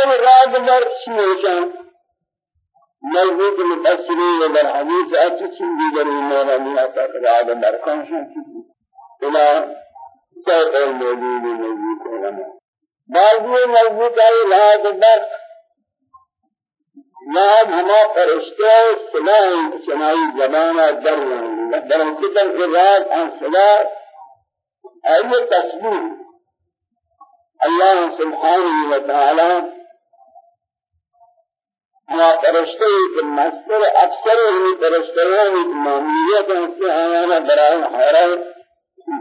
آن راد در شیشان نزدیک مفسری و در حدیث اچھی چیزی در ایمان اللہ تک راد در کنشن چیزی إلى سوء الموجود نزدیک علماء بعضی نزدیک آئی راد در یاد ہما فرشتے سلام چنائی زمانہ در رہے در کتن اراد ان سلام أي تصوير الله سبحانه وتعالى ما فرشتے کہ مستر اکثر ہی فرشتے ہیں معمولیت ہے کہ آنا برائے حیران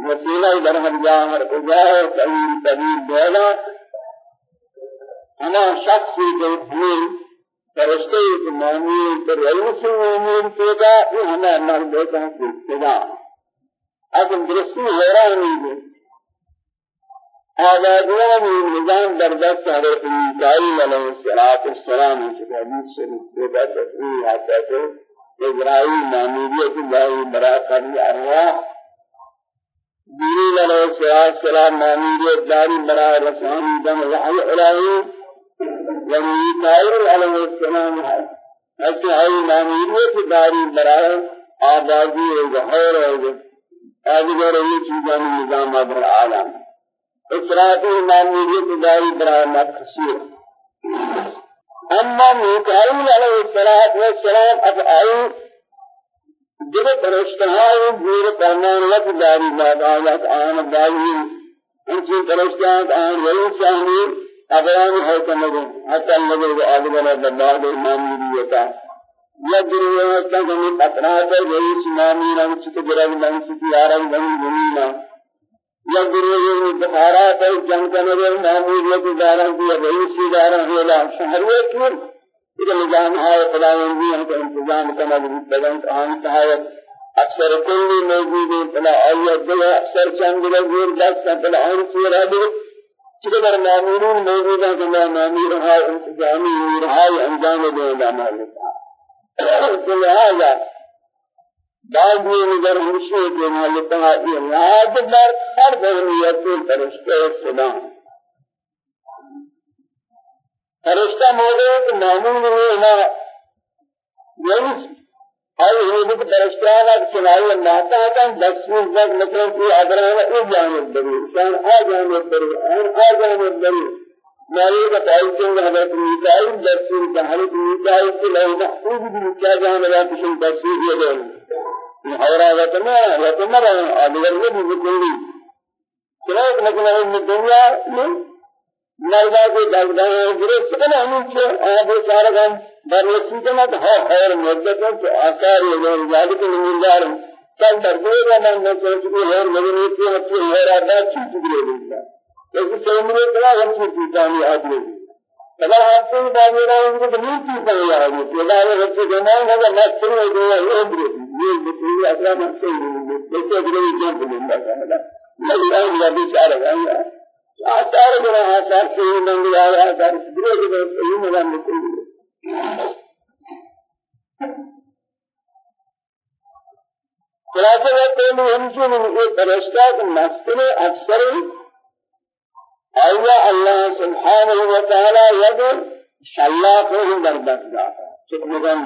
وسیلہ در ہر جا ہر جا اور طویل طویل دولا ہما شخص کے اپنے فرشتے کہ معمولیت پر رئیس معمول پیدا یہ ہمیں مرد کا صدا اگر درستی حیران نہیں آزادیان نظام در دست حضرت میکائیل علیہ الصلوۃ والسلام کے حدیث شریف کے بعد تصریح آتا ہے ابراہیم معمولیت اللہ براکر ارواح. جبریل علیہ السلام معمولیت داری برا رسانی دم وحی الہی و میکائیل علیہ السلام ایسے ہے معمولیت داری برا آزادی و ظہور و آدگر یہ چیزیں نظام در عالم إسرائيل معمولية داري برامات خسير أما ميكائيل عليه الصلاة والسلام أفعال جب فرشتها زیر فرمان وقت داری بات آیات آن داری انچی فرشتها آن ولی شاہنی ابران حکم لگے حتی لگے وہ آدھگرہ دبار معمولیتا یا دنیا کا ہمیں اطراف ہے وہی سنامی نام چکے جرگ نام چکے آرام نام زمینہ یا گروہ بخارات ہے جنگ کرنے معمولیت داران کی رئیسی داران ہے لا شہریت کی یہ نظام ہے خداوندی ہم کا انتظام کرنا بدن آن سہایت اکثر کلی موجود ہے فلا آیت دل اکثر چند دل دست فلا اور سورہ دل چکہ در معمولین موجود ہیں کہ معمول رہا انتظامی رہا انجام دے گا مالک لہذا بعض یہ نظر ہمشے کے مالکہ یاد بر ہر اہمیت فرشتے سلام. فرشتہ موجود معمول ہے نا یعنی اور یہ بھی فرشتہ کا چنائی ناتا ہے دسویں تک مطلب کہ اگر ہے اس جانب بری شان آ جانب بری آ جانب بری مالے کا تعلق حضرت میکائیل دسویں کا حضرت میکائیل کے لوح محفوظ بھی کیا جانب ہے کہ دسویں یہ هورا وتما وتما أدور نبي بكلي كلاك مثلا من الدنيا من مردا کو دلدا ہے گرے سنا ہم کہ آب سارا کام کے خیر مدت تو کے کل درجے کا من میں سوچ کہ اور مگر یہ کہ اچھی چیز گرے ایسے سمجھے کلا ہم چیز جانی آدمی اگر آپ کو باندھ رہا ہے تو نہیں چیز ہے یار یہ لا ہے کہ جنان ہے نہ سن ہے یہ ہے یہ بطوری أصلا مقصد ہے جیسے اگر یہ جان بلندہ کہنا نہیں ہے یہ بیچارہ ہے آثار بنا آثار سے ہی منگ آیا آثار برے برے صحیح ملا نکل خلاصہ یہ کہ ہم سے یہ فرشتہ کہ مسئلے اکثر آیا اللہ سبحانہ و تعالی ید شلاق ہی برداشت داتا چکمگن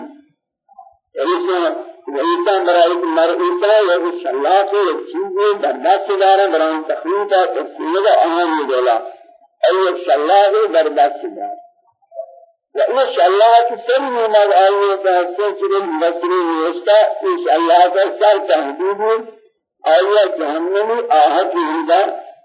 ایسا وإنسان برای مرئیسا یک شلاق یک چیزی برداشت داره برای تخلیق تفصیل اهم دولا ای یک شلاق برداشت داره و این شلاق سری مال آیه که سنچر مصری نیستا این شلاق سر تهدید آیه جهنمی آهت هندا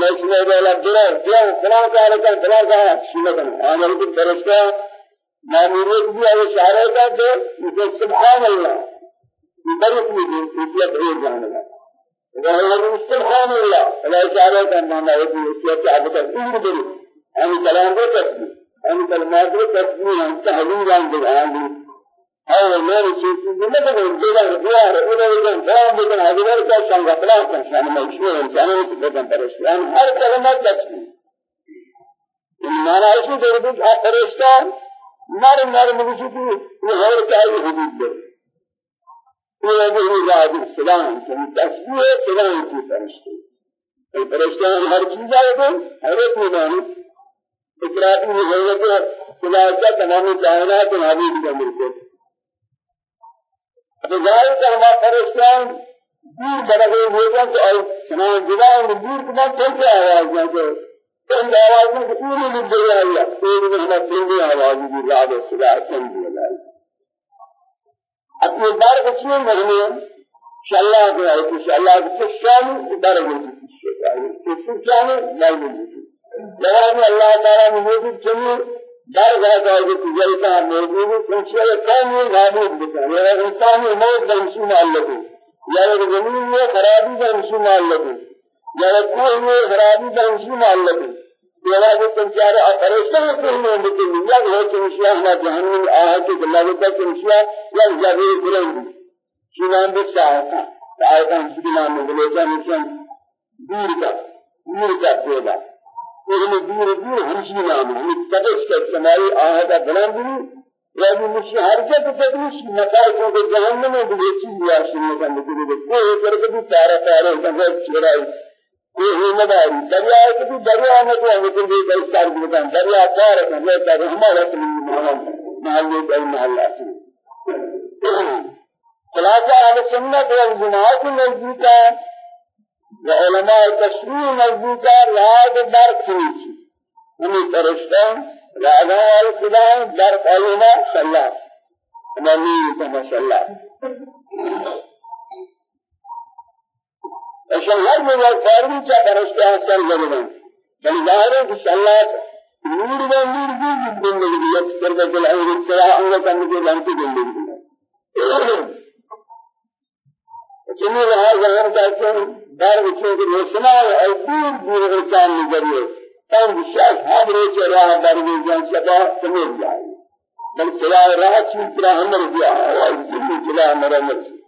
نشنے والا درہ دیا فلاں کارا کن فلاں شیلہ کنا آنے کو فرشتہ ماموریت بھی ہے اشارہ کا کہ اسے سبحان اللہ برک میں دین کی بھیج جانے لگا وہ سبحان اللہ فلا اشارہ کا معنی ہے کہ اس کے تک ان بری. ان کلام کو تسبیح. ان کلمات کو تسبیح. ان تحلیل اور میرے چیز میں مدد دیگر دیار انہوں نے جواب دیگر حضور کا سنگ اطلاع کر شان مشہور انسانوں سے بدن پریشان ہر کلمہ لکھی ایمان اس میں جو بھی آپ فرشتہ نر نر مجھے تو یہ غیر چاہیے حدود دے یہ جو یاد سلام سے تسبیح سلام کی فرشتہ فرشتہ ہر چیز ہے تو ہر ایک میں اقرار کی ضرورت ہے سلام کا تمام چاہنا ہے تو حبیب کا ملک رضائی کرما فرشتان دور بڑھے ہوئے جائیں تو اور سنان جلائیں دور کما کیسے آواز جائیں تو ان آواز میں پوری لب جائے اللہ پوری میں ہمیں سنگی آواز دی راب صدا سن دی اللہ اپنے بار بچنے مغنے شاللہ کے آئے کہ شاللہ کے سشان ادارہ گلتی کسی شکایے سشان لائے گلتی لگا میں اللہ تعالیٰ نے موجود چلیے در واقع جو تجلتا موجود ہے کیونکہ یہ کام یہ معبود بتا ہے انسانی موت کا اسی معلق ہے یا زمین میں خرابی کا اسی معلق ہے یا کوئی میں خرابی کا اسی معلق ہے یہ واقع تنچار اپریشن ہے کہ میں بتا ہوں یا وہ چنشیا ہوا جہنم آہا کہ اللہ کا چنشیا یا جابر بلند شیوان بھی چاہتا ہے آیتان سبیلان میں بلے جانے چاہتا دور کا دور کا پیدا تغم دور دور ہمشی نام ہمیں تقش کے سمائی آہدہ بلندی یعنی مجھے حرکت تدریس مسائل کو کہ جہنم میں بھی چیز یا سننے کا مجھے دے وہ ایک طرح بھی تارا تارا ہوتا ہے چھڑائی کوئی ہی مداری دریا ہے کہ دریا نہ تو ہمیں کوئی گرفتار بھی بتائیں دریا تارا ہے یہ تارا ہمارا سننے محلہ محلہ دل محلہ سننے خلاصہ اہل سنت والجماعت نزدیک ہے و علماء تشریح نزدیکا راد برق سنیچی ہمیں پرشتان رادہ آل خداہم برق علماء صلاح امامی سمہ صلاح اصل ہر مجھے فارمی چا پرشتہ حسن لگنا بل ظاہر ہے نور و نور بھی جب دن لگی یک سرگت العور السلاح انگتا مجھے لانتی جميل هذا هم كاتين دار بچوں کی روشنا ہے اور دور دور کے چاند نظریے تم شاید ہم روز راہ دار میں جان سکا سمجھ جائے بل سلا راہ کی طرح ہم نے دیا اور جس جلا ہمارا مرضی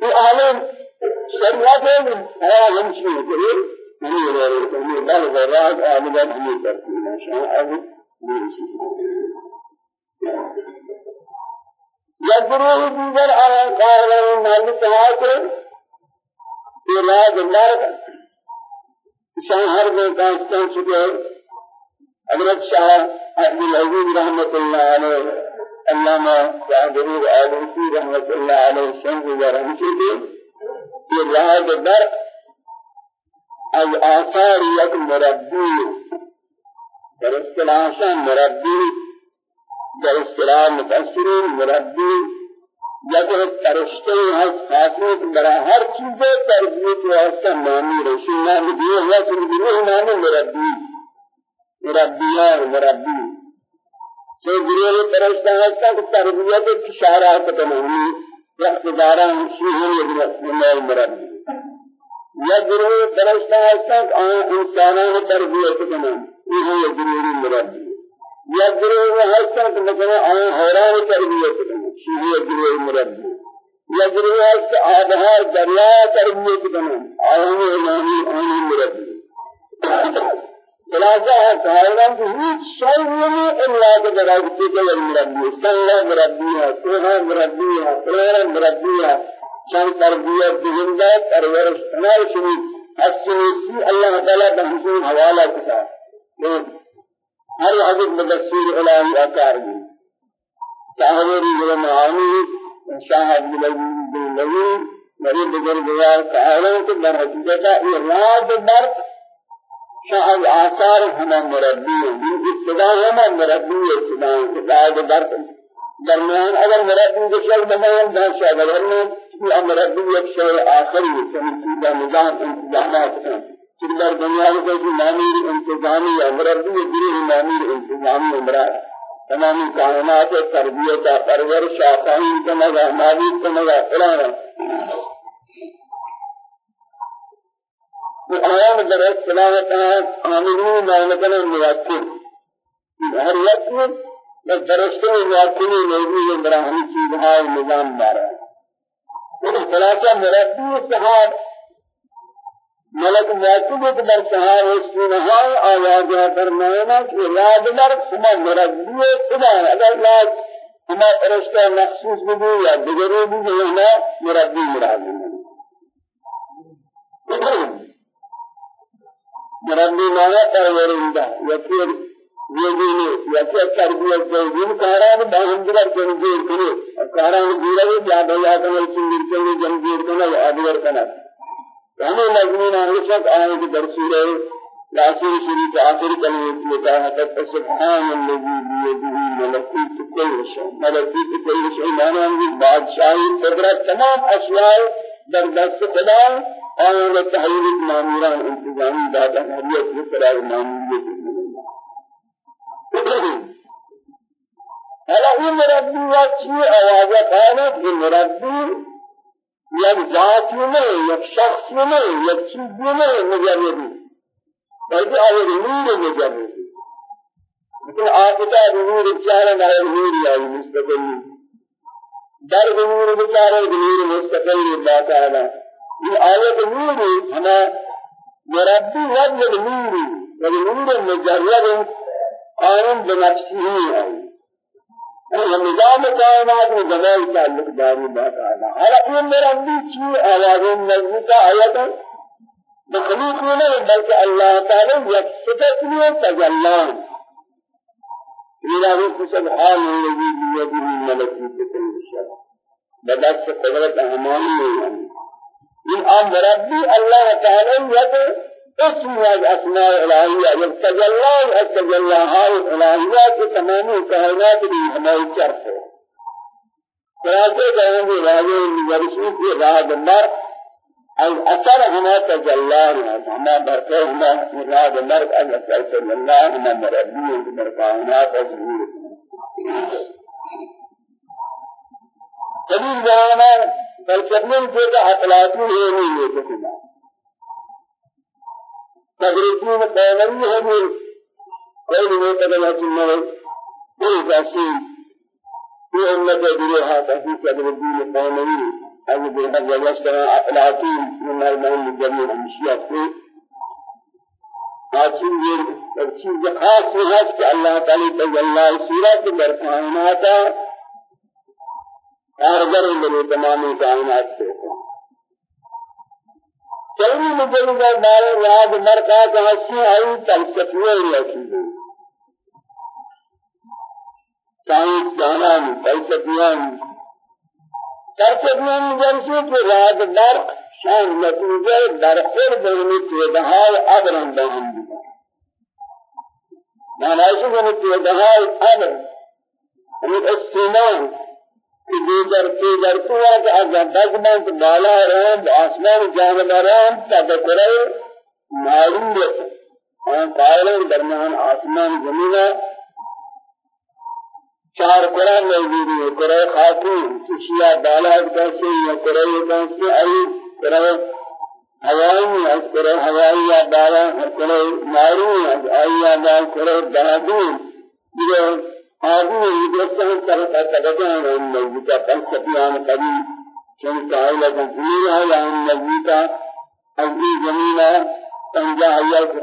Bu alem şeriatın hayalini çiğnedi. نہیں رہے ہیں بل غراد آمدت ہمیں کرتی ہے شان اب یا گروہ دیگر آن کار رہے ہیں مالی سوا کے یہ لا جلال شان ہر میں کانسٹان چکے حضرت شاہ عبد العزیز رحمت اللہ علیہ علامہ شاہ ضرور عالمسی رحمت اللہ علیہ شان گزارا ہم چکے یہ از آثار یک مربی در اصطلاح مربی در اصطلاح مفسرین مربی یک فرشته هست خاصیت برای هر چیز تربیت واسطه نامی رسول نام دیو یا سنگیروه نام مربی. مربیان مربی. جو گروہ فرشتہ ہستا کہ تربیت اشارات کنہنی اقتداران شیہن یدرسل المربی یا گروہ فرشتہ ہستا کہ انسانان تربیت کنہنی یہ گروہ مربی یا گروہ ہستا کہ مثلا آن حیران تربیت کنہنی شیہن گروہ مربی یا گروہ ہستا آبہار دریا تربیت کنہنی آیان امامی آنی مربی خلاصہ ہے کائنات کی هیچ شيء نہیں کہ جگہ کی کے سنگ مربی ہے سونا مربی ہے پریر مربی ہے شان تربیت زندہ پرورش تمام شنی اصلی اللہ تعالی بہنسون حوالہ کتا ہر حضرت مدثر الہی آکار دی صاحبری جو معانی شاہ عبد العزیز بن نبی نبی بزرگ یار کائنات در حقیقت اراد برق شاید آثار ہما مربی ہیں ابتدا ہما مربی ہے ابتدا ابتدا در درمیان اگر مربی کے شر بنائیں شاید اگر میں یہ مربی ایک شعر آخری ہے سمجھیدہ نظام انتظامات. ہیں در دنیا میں کوئی معمیر انتظامی یا مربی گروہ معمیر انتظامی امرار تمامی کائنات تربیت پرورش آفاہین کمگا معبود کمگا فلانا. وآيان در السلامة آمنين ما مثلا موكل هر وقت بس درسته موكل نبي إبراهيم چیز های نظام دارا خلاصہ مربی صحاب ملک موکل کے در صحاب اسمینہا آوازہ فرمائنا کہ یاد در ہما مربی خدا اگر لا ہما فرشتہ مخصوص بھی یا دیگری بھی مربی مراد مربی مانا پرورنده یکی یکی یکی تربیت جنگین کاران باهندر جنگیر کنه کاران دیره یا بیا کنه چنگیر کنه جنگیر کنه یا ادور کنه ہمیں مضمون عائشہ آئے کہ در سورہ یاسین شریف آخر کلمہ کی کہا ہے سبحان الذي بيده ملكوت كل شيء ملكوت كل شيء معنی بادشاہی قدرت تمام اشیاء در دست خدا آن تحویل ماموران انتظامی دادا حریت بسرار ماموریت حالا این مربی یا چی آوازه قامت این مربی یک ذاتی نہیں یک شخصی نہیں یک چیزی نہیں مجربی بلکہ آئے نور مجربی لیکن آقتا نور چارہ نور نور آئی مستقلی در نور بچارہ نور مستقلی بات آنا یہ آیت نور ہما مربی وجه نور والنور مجرد قائم بنفسه ہے نظام کائنات میں جمال تعلق داری بات آنا حالا یہ مربی چی آواز نزدی کا آیت مخلوق نہیں بلکہ اللہ تعالی یک صفت میں تجلان. إلهي سبحان الذي بيده ملكوت كل شيء بدأت قدرت أمامي این آن مربی الله تعالی یک اسم از اسماء الهیه یک تجلی از تجلیهای الهیه که تمامی کائنات بھی ہماری چرف ہے خلاصے کہیں گے راجے ورشی کے راہ مر از أثر ہما تجلان ہے ہما برکہ ہما راہ مر از اثر تجلان ہما مربی ہے کائنات از ظہور قدیم زمانہ فلسفین کے کا اطلاعاتی ہے نہیں لے سکنا کوئی نہیں پتہ چلنا ہے کوئی تحصیل في أمة في سبيل الدين قانوني أو بهذا وجه اطلاعاتی من المهم الجميع المشيات في حاصل یہ چیز خاص ہے کہ اللہ تعالی تجلی در کائنات کارگر میرے تمام کائنات سے سوری مجرد دار یاد مرکز ہنسی آئی فلسفیہ رکھی گئی سائنس دانان فلسفیان فلسفیان جنسی کے راد برق شان نتیجہ درخور بہنی تیدہائی عبران بہن دیگا معنی کہ تیدہائی عبر ہمیں استعمال۔ دیگر کی در کوا کہ از بزمن بالا رہن آسمان جانب رہن تذکرہ معلوم ہے اور قائلوں درمیان آسمان زمین چار قرآن موجود ہے قرآن خاتون شیعہ بالا کیسے یا قرآن کیسے ای قرآن ہوائی از قرآن ہوائی یا بالا قرآن معلوم از ای یا قرآن بہادر آدمی تقدم أن نزدیک فلسفیان قوی چون سائل زمین ہے یا أن نزدیک اگلی زمین ہے پنجا حیات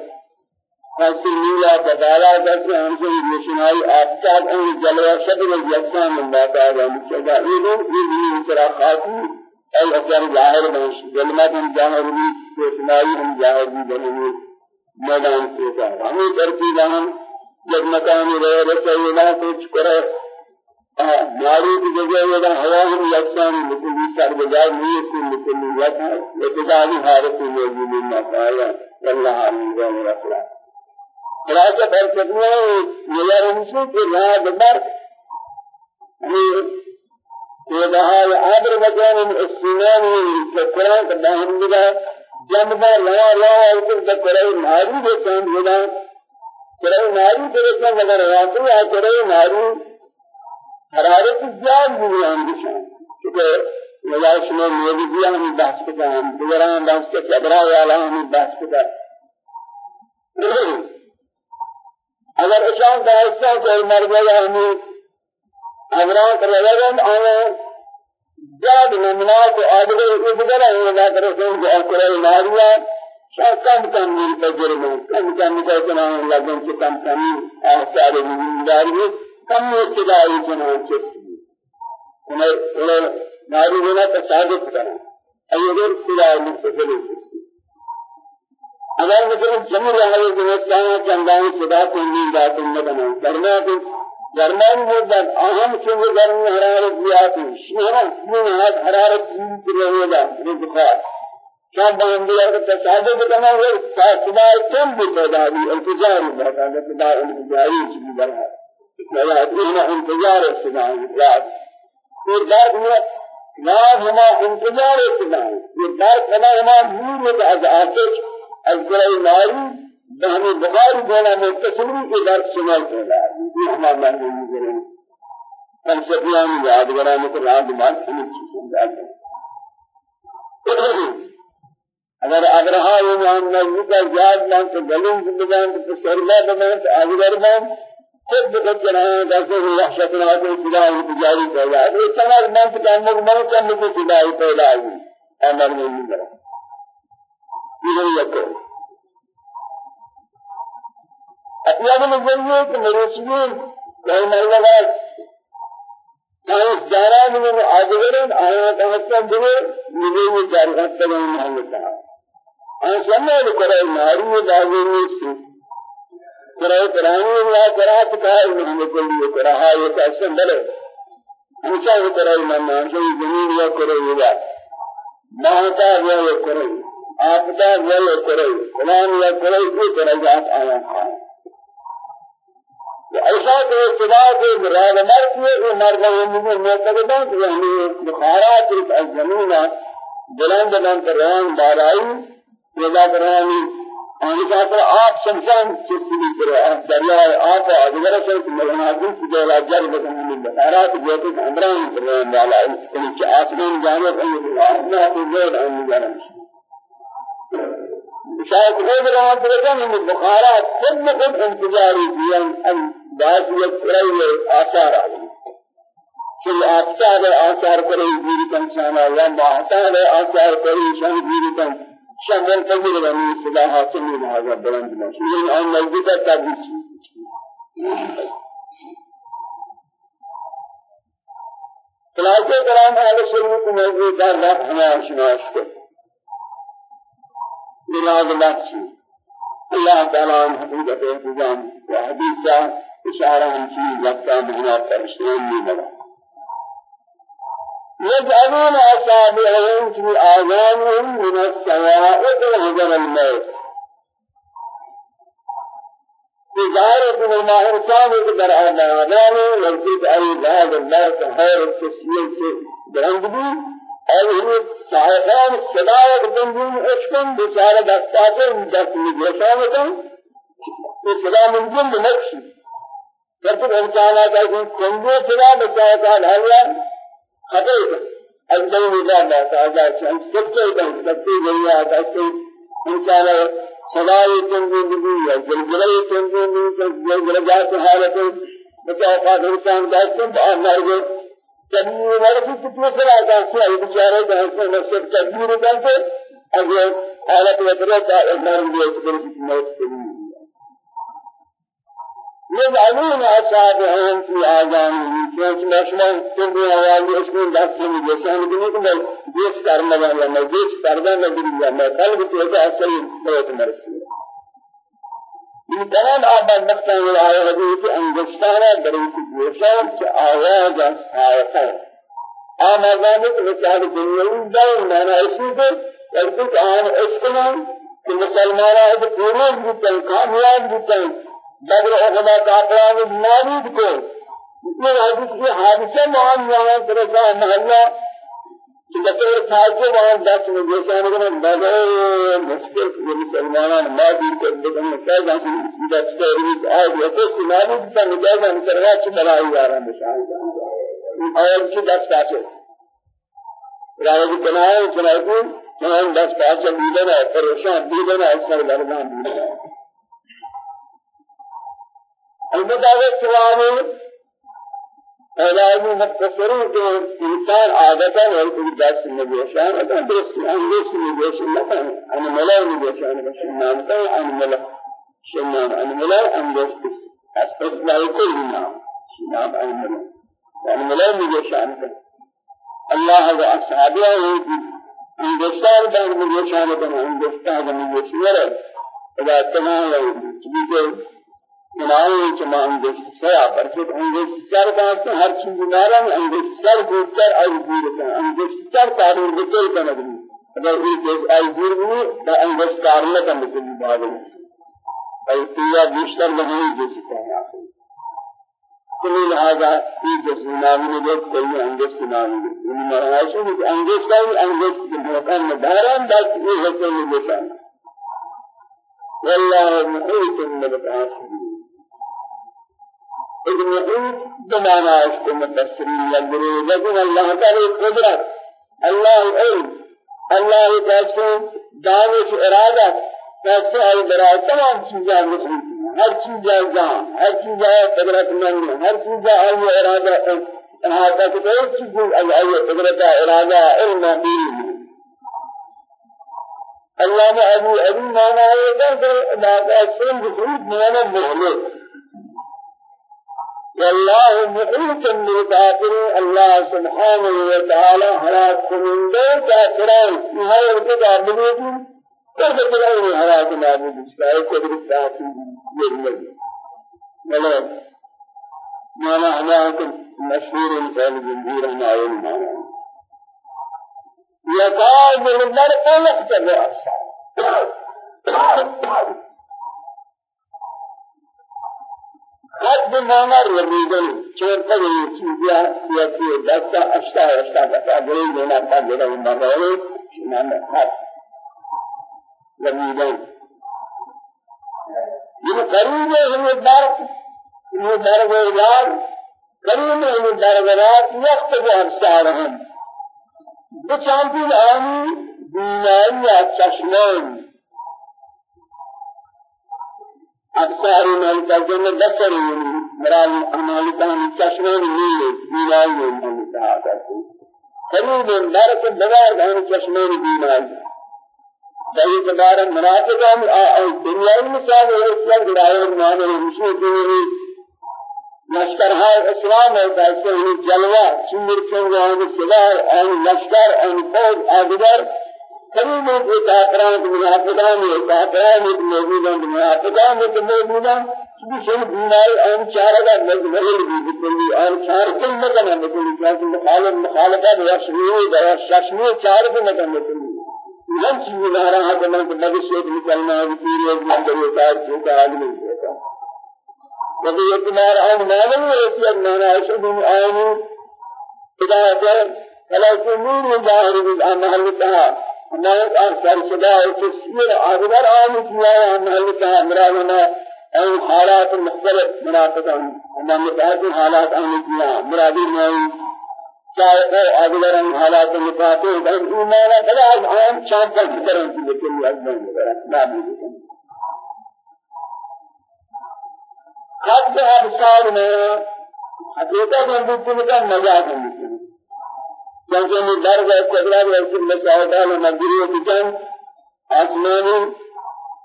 حاصل میلا بدالا جیسے ہم سے روشنائی آفتاب أن جلوہ شبر یکساں من باتا ہے ہم سے یہ لوگ یہ بھی طرح خاطی اور أثر ظاہر ہے جلمات أن ظاہر بھی روشنائی أن ظاہر بھی بنی میدان سے ہمیں ترتیب ہم جب مکان رہے رسے نہ کچھ کرے ناری کی جگہ یہ ہوا ہم یکسان لیکن یہ سر بجائے نہیں ہے لیکن تھا ابتدائی حالت میں بھی نہ پایا اللہ علیہ و سلم خلاصہ بر سکنے یہ رمشو کہ راہ بر یہ بہال عبر مکان السنان القرآن کا باہم ملا جنبا لا لا اور قرآن ماری کے ملا چرای ناری درسنا مگر واقعی ہے چرای ناری حرارت زیاد بھی اندشان کیونکہ نجاش میں موجودیاں ہم بحث کرتا ہم دیگران بحث کرتا ابرا والا ہم بحث کرتا اگر اشان دائستہ کوئی مرد یا ہمیں کر لگن آنا جاد نمنات آدگر ادگر ہے لا کرے کہ اکرے ناریا شاہ کم کم میل تجربہ کم کم کا چنا لگن سے کم کم آثار زمینداری کم ابتدائی چنا سے انہیں ناری بنا تصادف کرنا ایگر خدا مستقل اگر مثلا جمع رہے جو چندان صدا کو نہیں جاتے نہ بنا کرنا تو گرمان مدت اهم چیز گرمی حرارت زیادی شیرا من هذا حرارت زیاد رهیدا رزقات شام باندې اگر تصادف کنا ہے فاصلہ کم بھی پیدا ہوئی انتظار ہوتا ہے خدا انتظاری چیز بنا یا انتظار صدا ہے یہ درد میں لا ہما انتظار ہے یہ درد کنا ہما نور از آتش از گرے ناری بہنی بخاری دینا متصوری کے درد سنال پیدا یہ ہمارا معنی نہیں کریں فلسفیان یادگاران کو راز بات سمجھ سمجھا اگر ابرہا یہ نہ کا یاد مان تو تو سرلا بمان تو اگر خود بخود جنائے دستے ہوئے وحشت نہ کو خدای تجاری پیدا ہے یہ تمام مان تو کام من کم کو خدای پیدا ہے أمر نہیں کرا یہ یہ اطلاع نظریے کہ مروچیے کوئی مرلگا سائنس داران میں آدگرین آیات حسن دیئے مجھے یہ جارغت کریں محمد کہا آن سمجھے لکرے ناری داغینی سی قرآن از زمین بلند بلند روان بارائی پیدا کرانی آن کا پر آپ شمشان چستی کرے دریائے آپ آدگر سے مہنادی کی جو جر بدن میں بخارات جو کہ عمران روان والا ہے کہ آسمان جانے پر اللہ کو زور آن جانم شاید خود رہا درجہ میں بخارات خود بخود انتظاری دیان بعض يقرأي آثار عليه كل آثار آثار کرے جیری کن شانا یا ماہتار آثار کرے شان جیری کن. شان منتظر بنی صدا حاصل لہذا بلند نشی یہ آن نزدیکہ تابیس خلاصے کرام اہل سنت موضوع کا رب ہمیں آشناش کو بلاد بخشی اللہ تعالیٰ حقیقت انتظام و حدیثہ اشارہ ہم چیز لگتا مہنا پرشتان نہیں بڑا يجعلون أصابعهم في آذانهم من السوائق وهجر الموت. تجارة إنسان يقدر على آذانه ولكن أي بعض التسليل في برندبي أو هي صاحبان الصدايق بندين أشكن بشارة دستاتهم دست مجلسانة السلام من جنب نفسي جب انسان کا کوئی کنجو سنا بچایا تھا ہریا خطر أجل ندا بات آجا ہم سب کے دم سب گئی آتا سے انسان سلائی کنجو دی یا زلزلہ کنجو دی زلزلہ جات حالت بچایا تھا انسان کا سب مر گئے کبھی ورثی کتنے سے آتا ہے بیچارے سے نصب تدبیر کرتے اگر حالت کا اظہار بھی ہے کہ موت يجعلون أصابعهم في آذانهم كيف نشمل تنبي أوالي اسمين دستهم جسان بنيك بل جيس کرنا میں جيس کرنا نگری میں قلب تو اصل بہت مرسی. یہ تمام آباد مقصد میں آئے حدیث انگشتانا دریت جوشان سے آواز آمازانی کے مثال دنیاوی دائم مانا اسی کو ارکت آن اسکنا کہ مسلمانہ ہے پورے بوتن کامیاب بوتن بدر اغلا کافران نابود کو یہ حدیث یہ حادثہ مان یہاں درسا محلہ کہ بطور تھاکے وہاں دس میں جیسا نگنا بدر مشکل یہ مسلمانان نابود کر دیکھیں کیا جانتے ہیں دس کے روز آج ایسے کہ نابود کا نجازہ مسرغات سے بلائی جا رہا ہے مشاہدہ اور کی دس کاچے راجع بنائے چنائے چنائے دس پانچ بیدن ہے پریشان بیدن ہے سر گردان بیدن ہے البتہ سوال علاج مختصری کہ انسان عادتا ہے کہ دس نگوشان ہے درست انگوش نگوشان نہ ان ملا نگوشان شنان کا ان ملا شنان ان ملا انگوش استثناء كل نام شنان ان ملا ان ملا نگوشان الله واصحابه انگوشان بان نگوشان کا انگوشان نگوشان اذا تمام بنائے کہ میں انگوش سیا پر سے کا ہر چیز مارا انگوش سر کو سر اور دور کا انگوش سر تعبیر بکل کا نبی اگر یہ کہ ای دور بھی دا انگوش کارلا کا مطلب بات ہے ای تیا بیشتر نہیں جیسے کہنا کلی لہذا یہ جو نامی نے کوئی انگوش نامی ہے ان مرائشوں کہ انگوش کا انگوش کے موقع میں داران بس یہ ہے کہ یہ والله محيط بالكافرين ابن عود بمعنى اس مفسرین لگرے لیکن اللہ تعالی قدرت. اللہ علم. اللہ کیسے دانش ارادہ کیسے ہے برائے. تمام چیزیں مخلوق ہر چیز جان ہر چیز قدرت مند ہر چیز ہے ارادہ احاطہ کی کوئی چیز ہے. قدرت علم دین. اللہ ابھی ابھی مانا ہے مانا والله محيط بالكافرين الله سبحانه وتعالى هلاك من دون كافرين. هاي الكتاب بنيتي كيف تلاقي هلاك نابود إسرائيل كبر الكافرين يرمي. ملاك ما هلاك مشهور قال جمهور ما يلمع يكاد المرء يقتل أبصاره حد مانا رمیدن چون پر یہ چیزیا سیاسی دستا اشتا اشتا دستا گئی دینا تا دینا مر رہے نام حد رمیدن یہ قریب ہے ہمیں در یہ در ویلار قریب ہے ہمیں در ویلار وقت کو ابصار ہم بچانتی آنی دینائی یا چشمان. أبصار من تجمع بصري مراد أمال كان چشمان نیل بینایی من تهاتا قریب درک دوار دان چشمان بینایی دایی تبار منافقان دنیای مثال ہے اسلام گرائے مان رسول کی لشکر ہے اسلام ہے ایسے ہی جلوہ چمر چنگان سلاح اور لشکر اور فوج آدگر قریب ہے کافران منافقان کافران موجودان منافقان موجودان شن بیماری آن چارہ کا مجمل بھی بکلی آن چار کل مکان ہے بکلی کہ مخالف مخالفت یا شمیع یا ششمی چار کو مکان بکلی ہم چیز نہ رہا ہے کہ میں نبی سے نکلنا ہے پوری ایک ہوتا ہے جو کا آدمی ہوتا کہ یہ تمہارا آن معلوم ہے دن آئے ہدایت ہے فلا تنور ظاهر بالعمل کہا ہمارے سر صدا ہے کہ سیر آدھگر آنے کیا ہے ہم حلقہ امراضنا أن حالات مختلف منافقا ہمیں متعدد حالات آنے کیا مرادی میں سائقہ آدھگر أن حالات متعدد أن ایمانا بلا آن چاند پر کی لیکن ازمان وغیرہ نابی حد ابصار میں حقیقت میں کا مزاج ہے کیونکہ میں ڈر گئے قدرہ رسول اللہ صلی اللہ علیہ وسلم کی جان آسمانی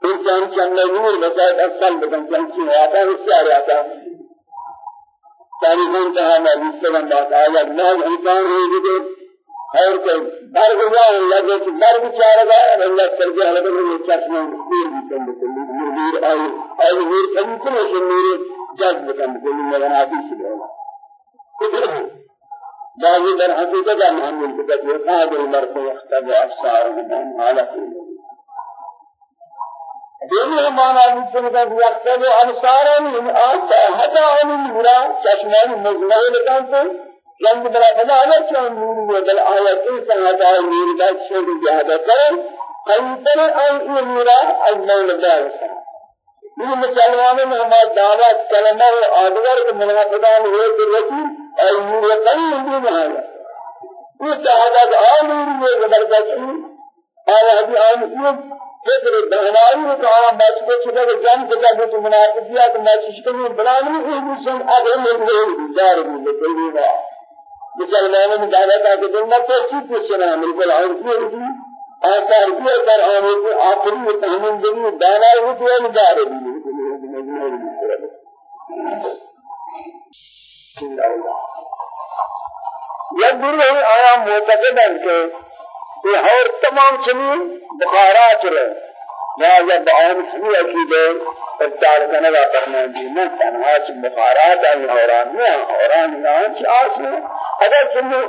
انسان چند نور بسائد اصل بکن چنچی آتا ہے اس سے آ جاتا تاریخون کہا میں رسول اللہ آیا ناز انسان ہوئی کہ اور کہ ڈر گیا اللہ کے کہ ڈر بیچارہ گا اللہ کر کے حالت میں چشمہ نور بھی کم بکلی نور آئی آئی نور کم کم نور جذب کم بکلی میرا نافی سے بعضی در حقیقت محمد بکت وقاد المرء يختب أبصاره من حالته دینی ہمارا مثل کا یختب أبصاره من آسا حتى عن المرا چشمان مزمعه لکن تو. رنگ بلا بلا اگر چون نور و دل آیت ایسا حتى نور کا شد جہدہ کرے قیتر آئی ای نورا از مول دارسا یہ مسلمانوں میں ہمارا دعوت کلمہ و آدگر کے منافقان ہوئے کہ رسول اور نور قیم بھی نہیں یہ شہادت آمیر یہ زبردستی اور ابھی آم یہ فکر تو آم بچ کو چھتا کہ جان کے جب تو منافقیات میں چشکن بلان میں کوئی مسلم آگے میں نہیں دار بھی لیکن یہ مسلمانوں میں دعوت ہے کہ جنت کو چیز پوچھنا ہے بالکل اور یہ آثار بھی اثر آنے کے آخری تحمل دنی دانا ہو تو ہے دار بھی یا گروہ آیا معتقدن کہ یہ ہر تمام چنی بخارات رہے لہذا بعون ہمی عقیدے ابتار کنگا کرنا دی نہ تنہا چی بخارات آئی حوران میں حوران یہاں چی آس میں اگر چنی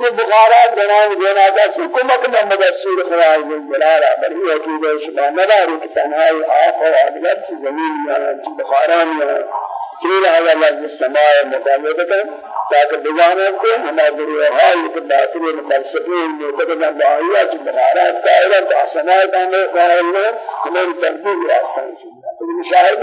یہ بخارات بنان دینا جا سکمک میں مدسور خواہی من جلالا بل ہی عقیدے شبہ نداری کہ تنہائی و عدلت چی زمین یہاں چی بخاران یہاں چیل هذا لفظ السماء مقامته تاکہ بجانے کو ہمارے روحال کے باطل فلسفی معتقد باہیات بہارات قائلہ سماء کامے قائل ہمیں تبدیل آسان ہے مشاہد